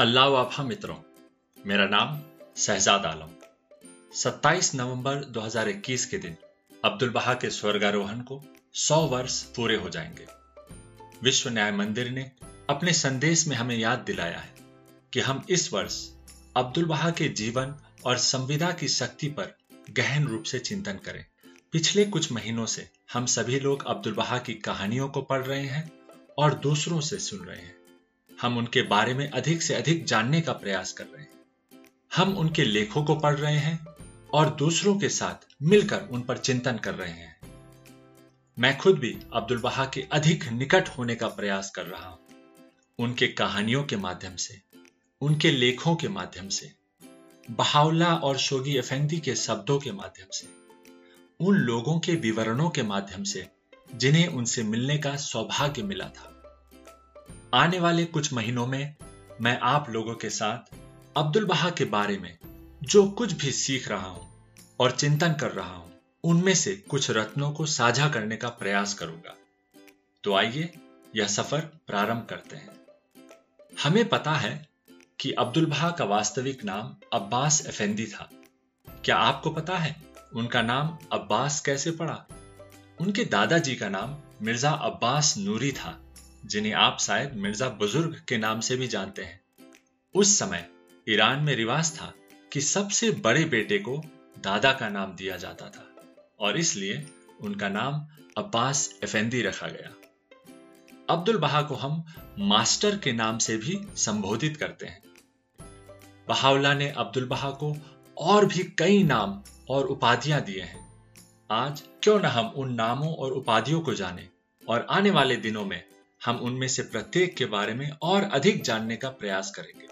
अल्लाह वाफा मित्रों, मेरा नाम शहजाद आलम। 27 नवंबर 2021 के दिन अब्दुल बहा के स्वर्गारोहण को 100 वर्ष पूरे हो जाएँगे। विश्व न्याय मंदिर ने अपने संदेश में हमें याद दिलाया है कि हम इस वर्ष अब्दुल बहा के जीवन और संविदा की शक्ति पर गहन रूप से चिंतन करें। पिछले कुछ महीनों से हम सभी लोग अब्दुल बहा की कहानियों को पढ़ रहे हैं और दूसरों से सुन रहे हैं। हम उनके बारे में अधिक से अधिक जानने का प्रयास कर रहे हैं। हम उनके लेखों को पढ़ रहे हैं और दूसरों के साथ मिलकर उन पर चिंतन कर रहे हैं। मैं खुद भी अब्दुल बहा के अधिक निकट होने का प्रयास कर रहा हूँ। उनके कहानियों के माध्यम से, उनके लेखों के माध्यम से बहावला और शोगी अफेंदी के शब्दों के माध्यम से, उन लोगों के विवरणों के माध्यम से जिन्हें उनसे मिलने का सौभाग्य मिला था। आने वाले कुछ महीनों में मैं आप लोगों के साथ अब्दुल बहा के बारे में जो कुछ भी सीख रहा हूँ और चिंतन कर रहा हूँ, उनमें से कुछ रत्नों को साझा करने का प्रयास करूँगा। तो आइए यह सफ़र प्रारंभ करते हैं। हमें पता है कि अब्दुल बहा का वास्तविक नाम अब्बास अफेंदी था। क्या आपको पता है उनका नाम अब्बास कैसे पड़ा? उनके दादाजी का नाम मिर्ज़ा अब्बास नूरी था। जिन्हें आप शायद मिर्ज़ा बुज़ुर्ग के नाम से भी जानते हैं। उस समय ईरान में रिवाज था कि सबसे बड़े बेटे को दादा का नाम दिया जाता था और इसलिए उनका नाम अब्बास अफेंदी रखा गया। अब्दुल बहा को हम मास्टर के नाम से भी संबोधित करते हैं। बहावला ने अब्दुल बहा को और भी कई नाम और उपाधियाँ दिए हैं। आज क्यों ना हम उन नामों और उपाधियों को जानें और आने वाले दिनों में हम उनमें से प्रत्येक के बारे में और अधिक जानने का प्रयास करेंगे।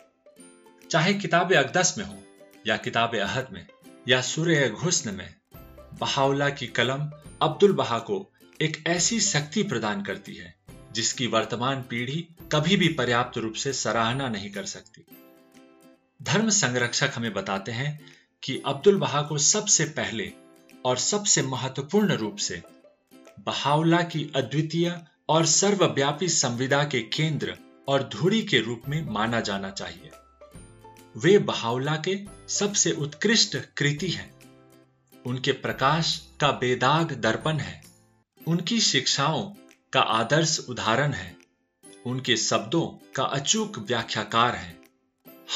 चाहे किताब अकदस में हो, या किताब अहद में, या सूर्य घुस्न में बहावला की कलम अब्दुल बहा को एक ऐसी शक्ति प्रदान करती है, जिसकी वर्तमान पीढ़ी कभी भी पर्याप्त रूप से सराहना नहीं कर सकती। धर्म संरक्षक हमें बताते हैं कि अब्दुल बहा को सबसे पहले और सबसे महत्वपूर्ण रूप से बहावला की अद्वितीय और सर्वव्यापी संविदा के केंद्र और धुरी के रूप में माना जाना चाहिए। वे बहावला के सबसे उत्कृष्ट कृति हैं। उनके प्रकाश का बेदाग दर्पण है। उनकी शिक्षाओं का आदर्श उदाहरण है। उनके शब्दों का अचूक व्याख्याकार है।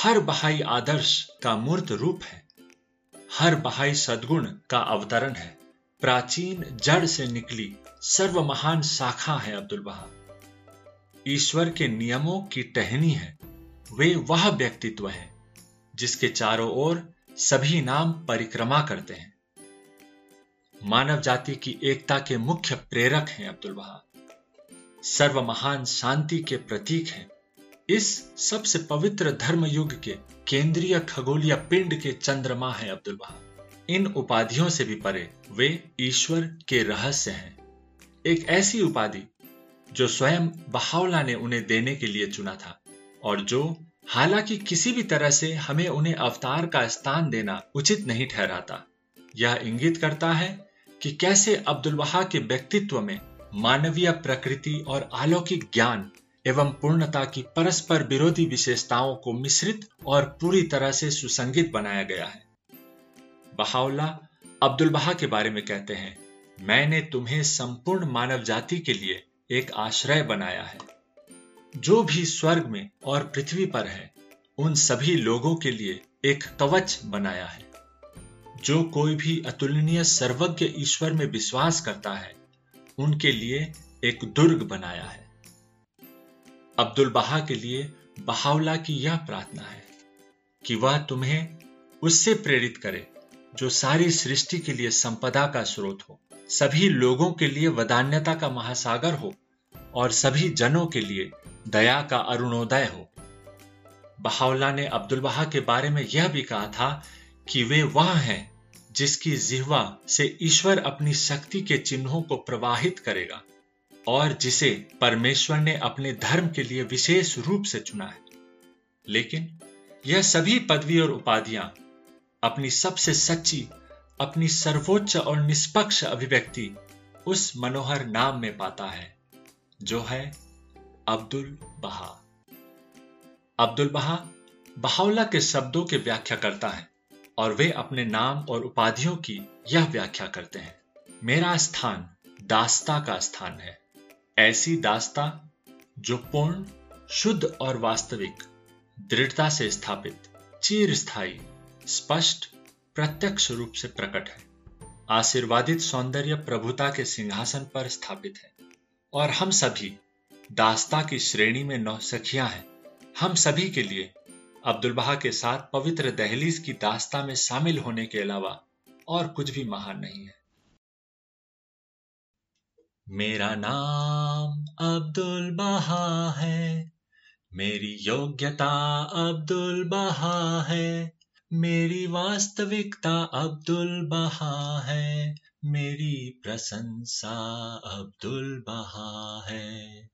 हर बहाई आदर्श का मूर्त रूप है। हर बहाई सद्गुण का अवतरण है। प्राचीन जड़ से निकली सर्व महान शाखा है अब्दुल बहा ईश्वर के नियमों की टहनी है, वे वह व्यक्तित्व है, जिसके चारों ओर सभी नाम परिक्रमा करते हैं। मानव जाति की एकता के मुख्य प्रेरक हैं अब्दुल बहा सर्व महान शांति के प्रतीक हैं। इस सबसे पवित्र धर्म युग के केंद्रीय खगोलीय पिंड के चंद्रमा है अब्दुल बहा इन उपाधियों से भी परे वे ईश्वर के रहस्य हैं। एक ऐसी उपाधि जो स्वयं बहावला ने उन्हें देने के लिए चुना था और जो हालाँकि किसी भी तरह से हमें उन्हें अवतार का स्थान देना उचित नहीं ठहराता। यह इंगित करता है कि कैसे अब्दुल बहा के व्यक्तित्व में मानवीय प्रकृति और अलौकिक ज्ञान एवं पूर्णता की परस्पर विरोधी विशेषताओं को मिश्रित और पूरी तरह से सुसंगित बनाया गया है। बहाउल्ला अब्दुल बहा के बारे में कहते हैं। मैंने तुम्हें संपूर्ण मानव जाति के लिए एक आश्रय बनाया है। जो भी स्वर्ग में और पृथ्वी पर है, उन सभी लोगों के लिए एक कवच बनाया है। जो कोई भी अतुलनीय सर्वज्ञ ईश्वर में विश्वास करता है, उनके लिए एक दुर्ग बनाया है। अब्दुल बहा के लिए बहावला की यह प्रार्थना है कि वह तुम्हें उससे प्रेरित करे, जो सारी सृष्टि के लिए संपदा का स्रोत हो। सभी लोगों के लिए वदान्यता का महासागर हो और सभी जनों के लिए दया का अरुणोदय हो। बहावला ने अब्दुल बहा के बारे में यह भी कहा था कि वे वह हैं जिसकी जिहवा से ईश्वर अपनी शक्ति के चिन्हों को प्रवाहित करेगा और जिसे परमेश्वर ने अपने धर्म के लिए विशेष रूप से चुना है। लेकिन यह सभी पदवी और उपाधियाँ अपनी सबसे सच्ची अपनी सर्वोच्च और निष्पक्ष अभिव्यक्ति उस मनोहर नाम में पाता है, जो है अब्दुल बहा। अब्दुल बहा बहाउला के शब्दों के व्याख्या करता है और वे अपने नाम और उपाधियों की यह व्याख्या करते हैं। मेरा स्थान दास्ता का स्थान है, ऐसी दास्ता जो पूर्ण, शुद्ध और वास्तविक, दृढ़ता से स्थापित चीर स्थायी स्पष्ट प्रत्यक्ष रूप से प्रकट है। आशीर्वादित सौंदर्य प्रभुता के सिंहासन पर स्थापित है। और हम सभी दास्ता की श्रेणी में नौसखियाँ हैं। हम सभी के लिए अब्दुल बहा के साथ पवित्र दहलीज की दास्ता में शामिल होने के अलावा और कुछ भी महान नहीं है। मेरा नाम अब्दुल बहा है। मेरी योग्यता अब्दुल बहा है। मेरी वास्तविकता अब्दुल बहा है। मेरी प्रशंसा अब्दुल बहा है।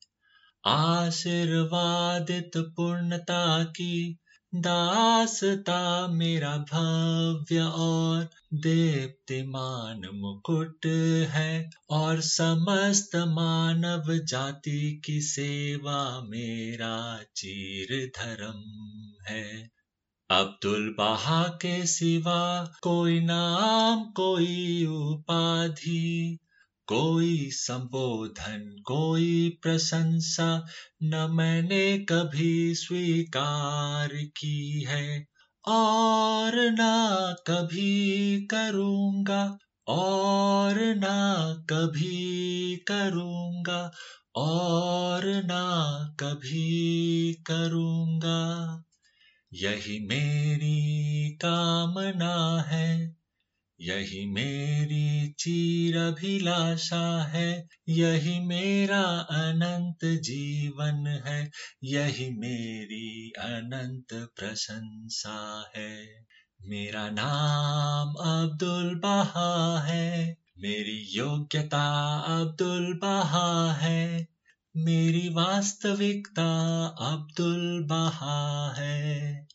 आशीर्वादित पूर्णता की दासता मेरा भव्य और दीप्तिमान मुकुट है और समस्त मानव जाति की सेवा मेरा चीर धर्म है। अब्दुल बहा के सिवा कोई नाम, कोई उपाधि, कोई संबोधन, कोई प्रशंसा न मैंने कभी स्वीकार की है। और ना कभी करूँगा, और ना कभी करूँगा, और ना कभी करूँगा। यही मेरी कामना है, यही मेरी चीर अभिलाषा है, यही मेरा अनंत जीवन है, यही मेरी अनंत प्रशंसा है। मेरा नाम अब्दुल बहा है, मेरी योग्यता अब्दुल बहा है। मेरी वास्तविकता अब्दुल बहा है।